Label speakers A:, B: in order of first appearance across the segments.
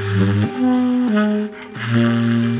A: Mm-hmm.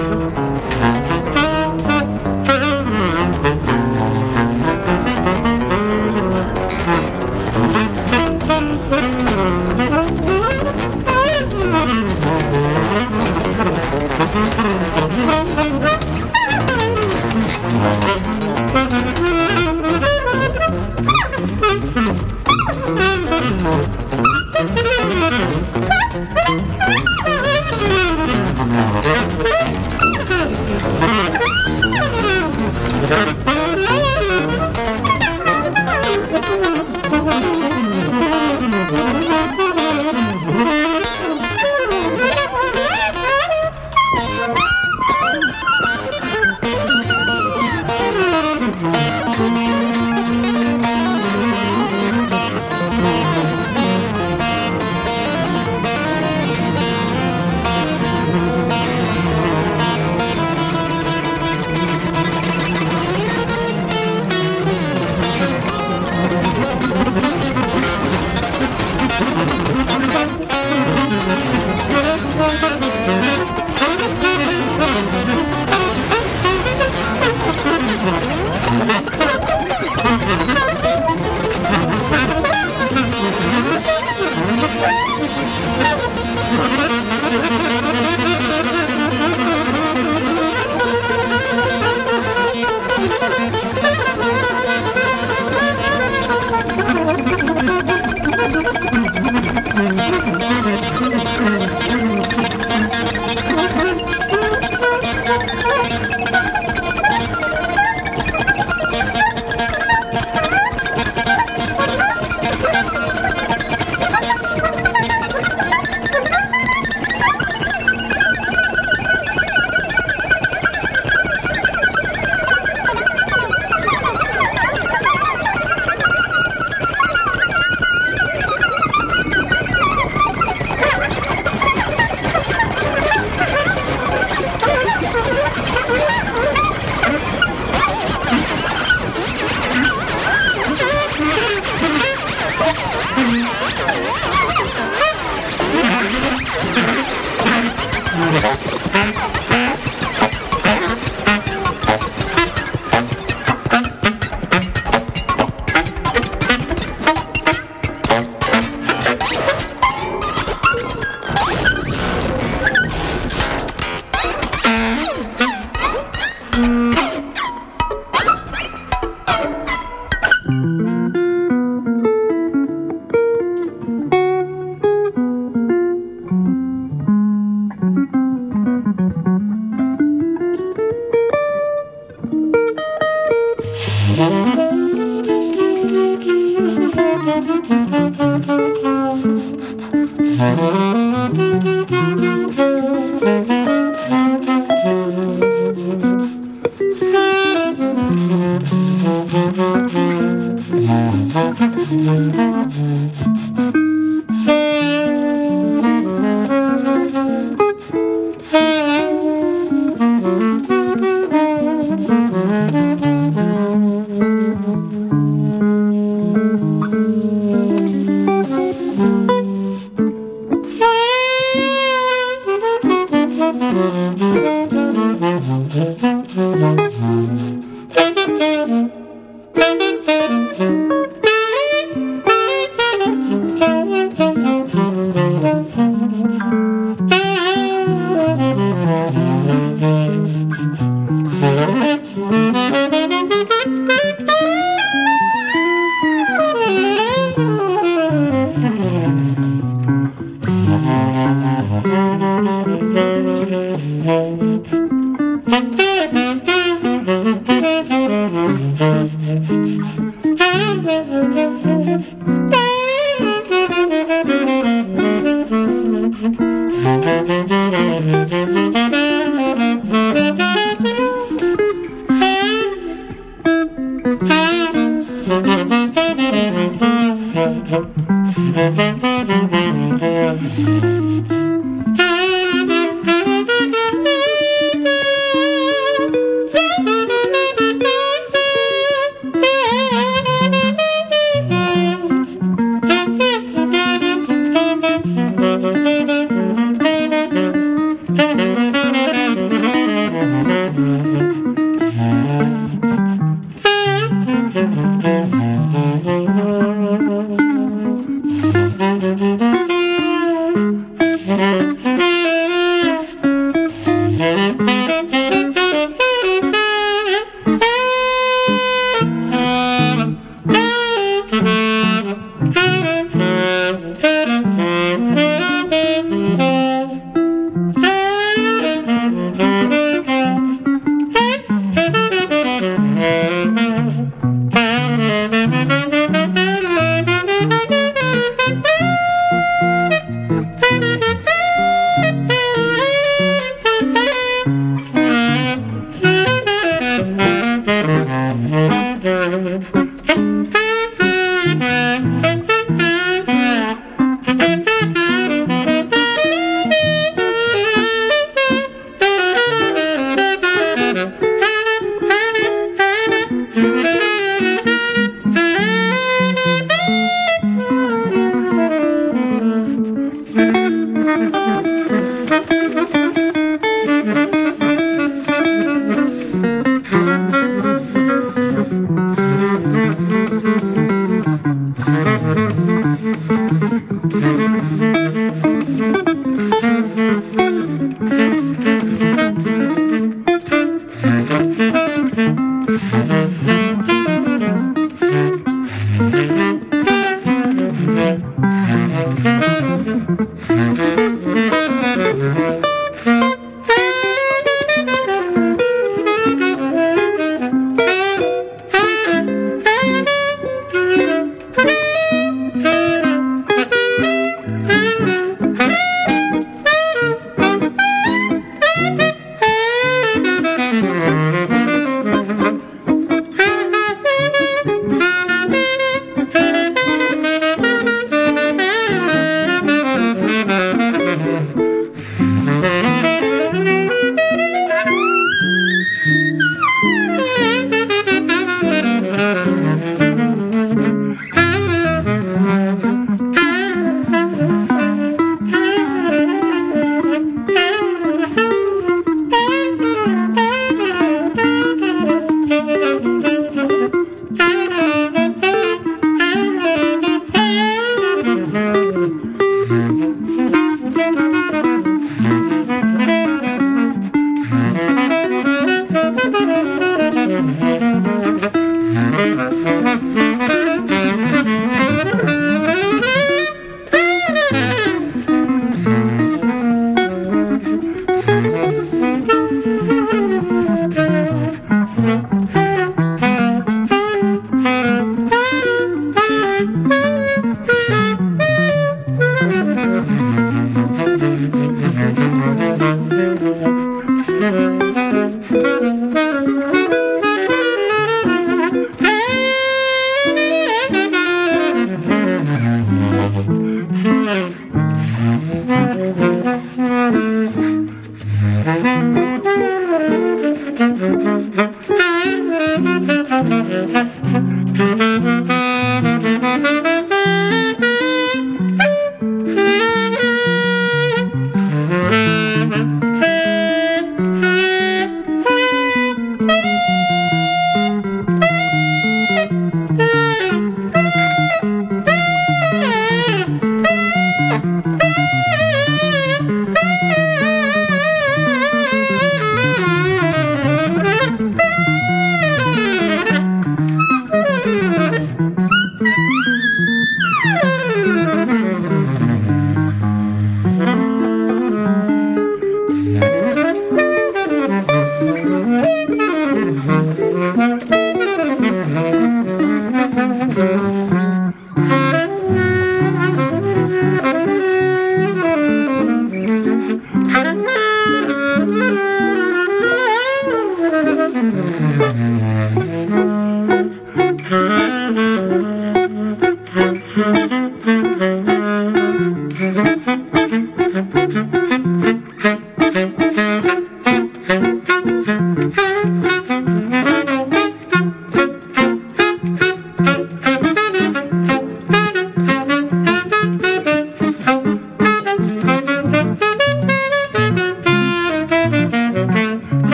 A: ¡Ah, ah, Mm-hmm.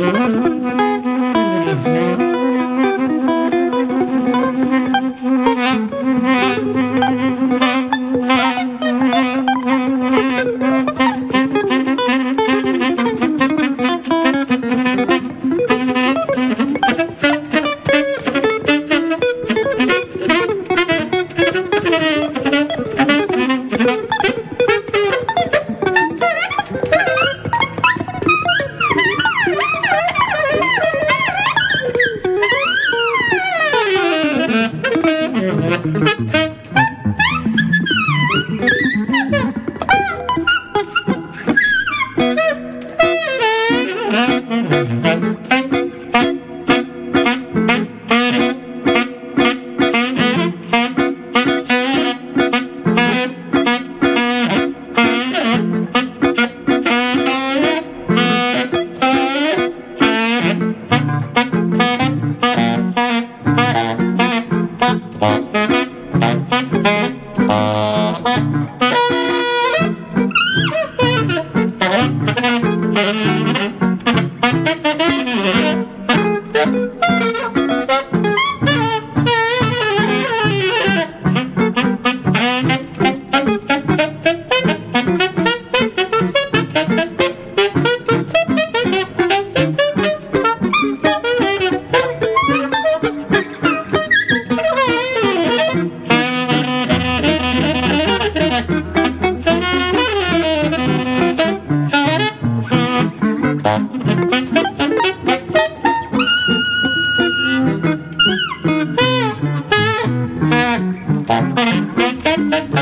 A: Gracias. Thank you.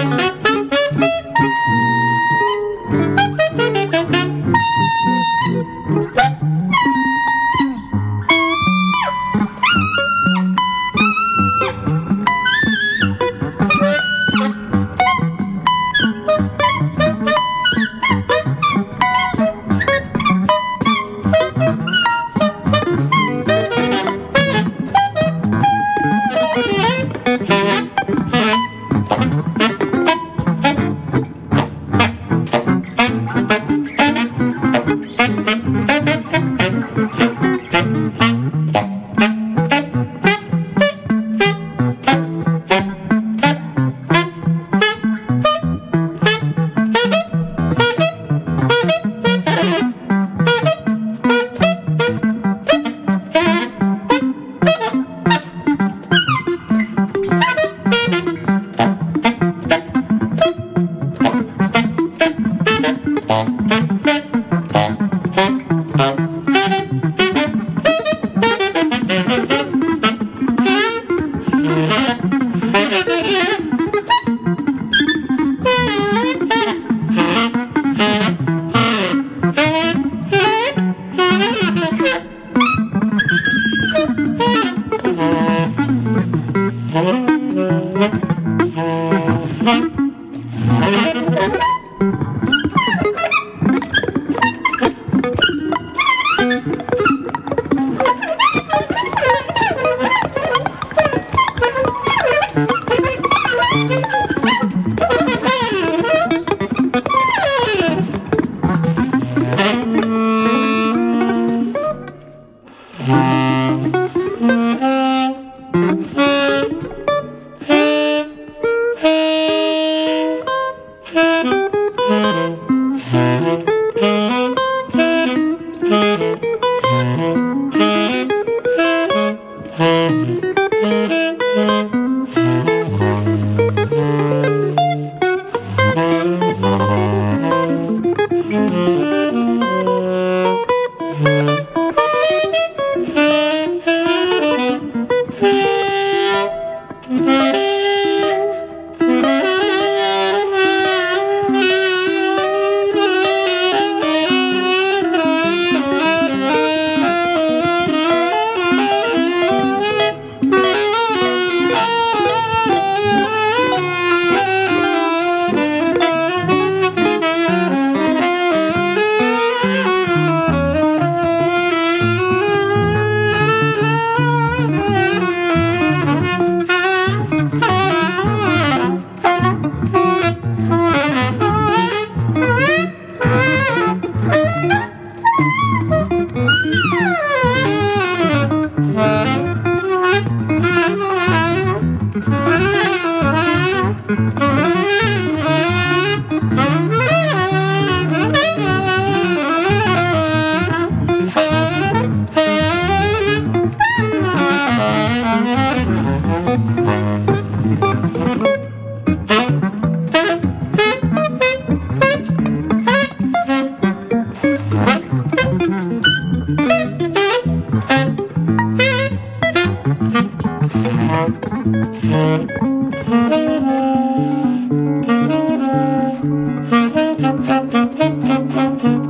A: Thank you.